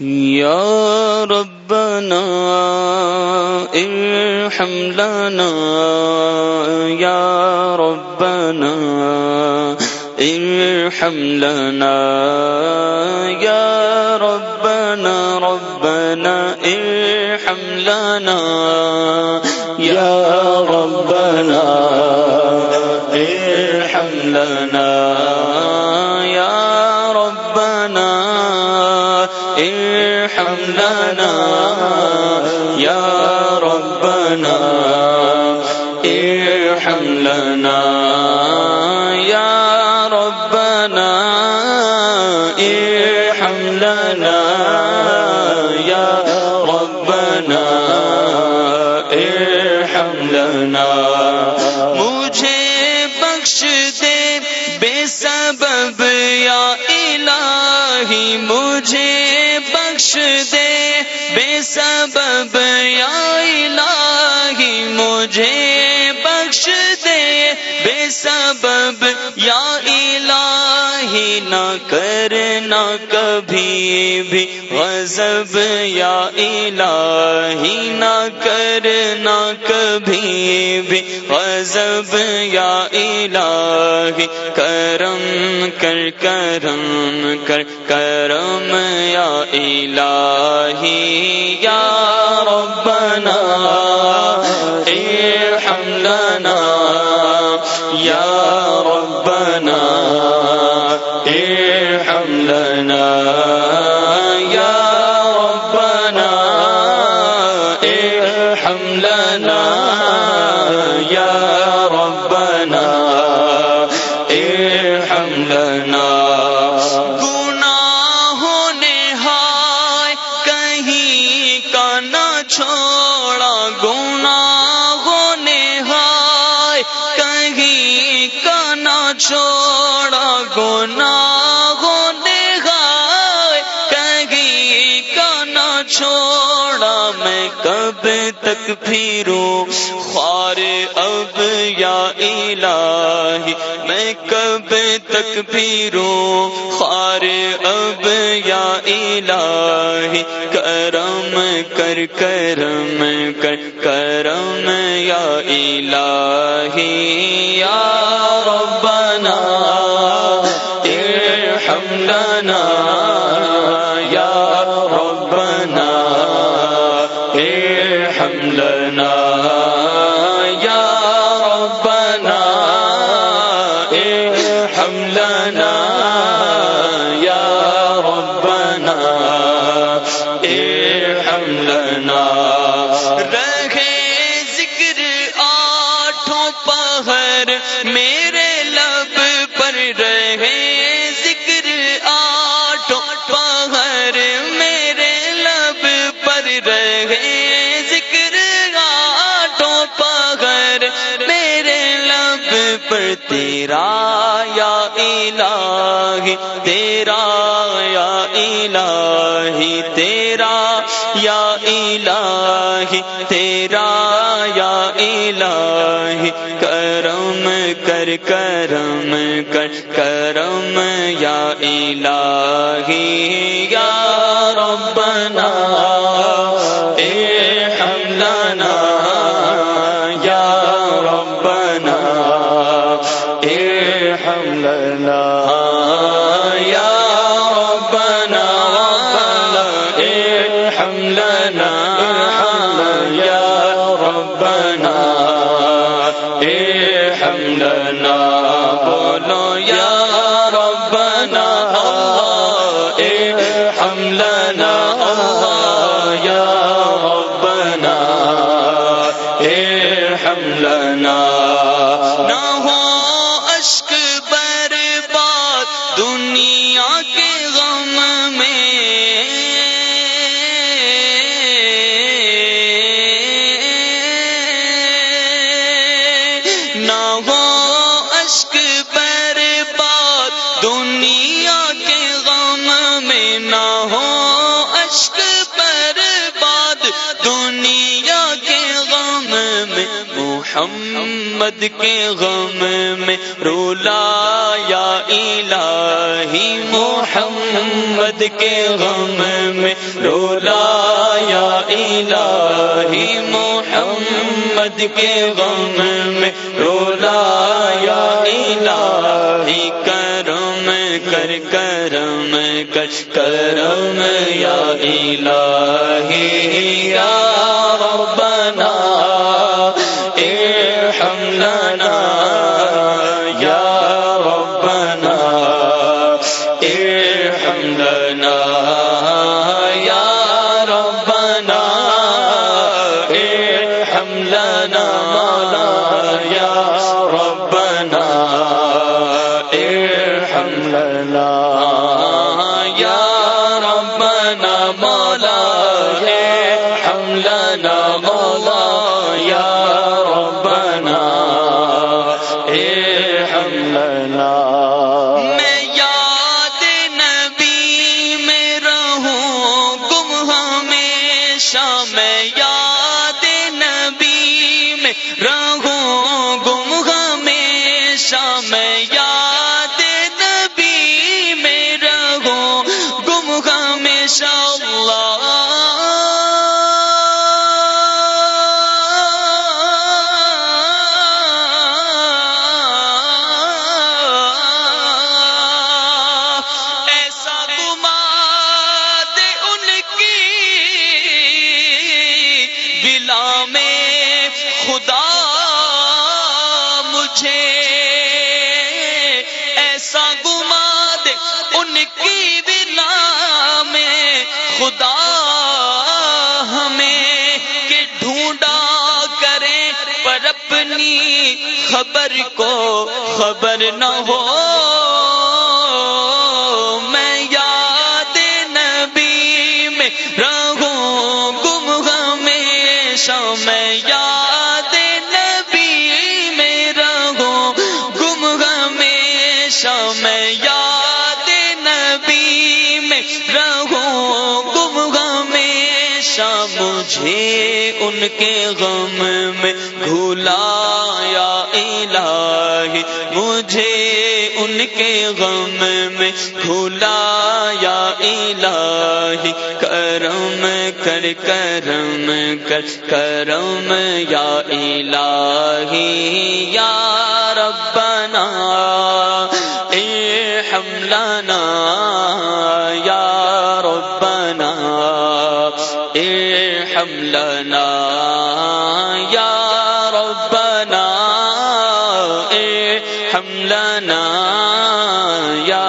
یا ربنا ارحم لنا یا ربنا ارحم لنا یا ربنا ربنا ارحم لنا یا ربنا ارحم لنا ارحم لنا یا ربنا ارحم لنا مجھے بخش دے بے سبب یا الہی، مجھے بخش دے بے سبب یا الہی، مجھے کرنا کبھی بھی غضب یا الہی، نہ کرنا کبھی بھی غضب یا الہی۔ کرم کر کرم کر، کرم یا الہی۔ یا ربنا ارحم لنا یا ربنا ارحم لنا. گناہوں نے ہائے کہیں کا نہ چھوڑا. گناہوں نے ہائے کہیں کا نہ چھوڑا. گناہوں تک پھروں خوار اب یا الہی، میں کب تک پھروں خوار اب یا الہی، کرم کر کرم کر، کرم یا الہی، یا ربنا لنا یا ربنا ارحم لنا رہے ذکر آٹھوں پہر، میرے لب پر رہے ذکر آٹھوں پہر، میرے لب پر رہے ذکر آٹھوں پہر۔ میرے لب پر تیرا یا الہی تیرا یا الہی تیرا یا الہی تیرا یا الہی کرم کر کرم کر کرم یا الہی یا ربنا محمد کے غم میں رولا یا الہی محمد محمد کے غم میں رولا یا الہی محمد کے غم میں رولا یا الہی کرم کر کرم کر کرم یا الہی یا ارحم بلا میں خدا مجھے ایسا گما دے ان کی بلا میں خدا ہمیں کہ ڈھونڈا کریں پر اپنی خبر کو خبر نہ ہو مجھے ان کے غم میں بھولایا الہی، مجھے ان کے غم میں بھولایا الہی، کرم کر کرم کر، کرم، یا الہی، یا ربنا ارحم لنا لنا یا ربنا ارحم لنا یا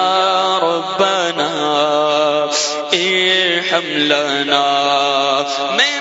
ربنا ارحم لنا میں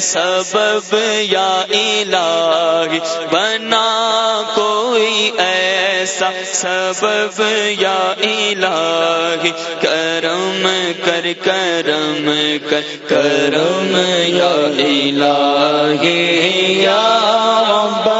سبب یا الہی بنا کوئی ایسا سبب یا الہی کرم کر کرم کر، کرم یا الہی یا رب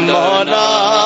مولا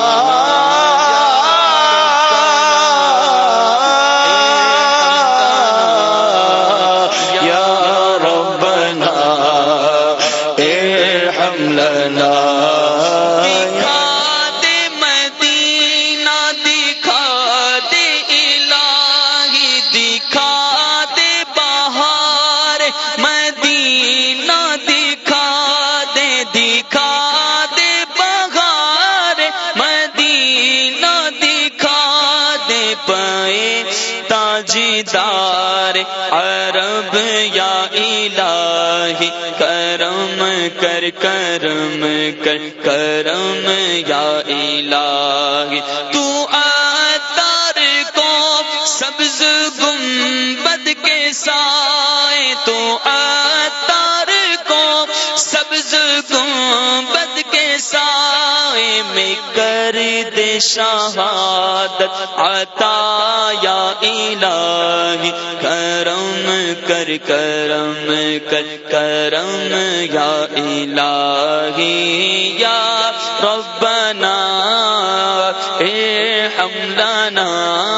عرب یا الہی، کرم کر کرم کر، کرم یا الہی۔ تو اتار کو سبز گنبد کے سائے، تو اتار کو سبز گنبد کے سائے میں کر دے شہادت عطا الہی کرم کر کرم کر کرم یا الہی یا ربنا اے حملنا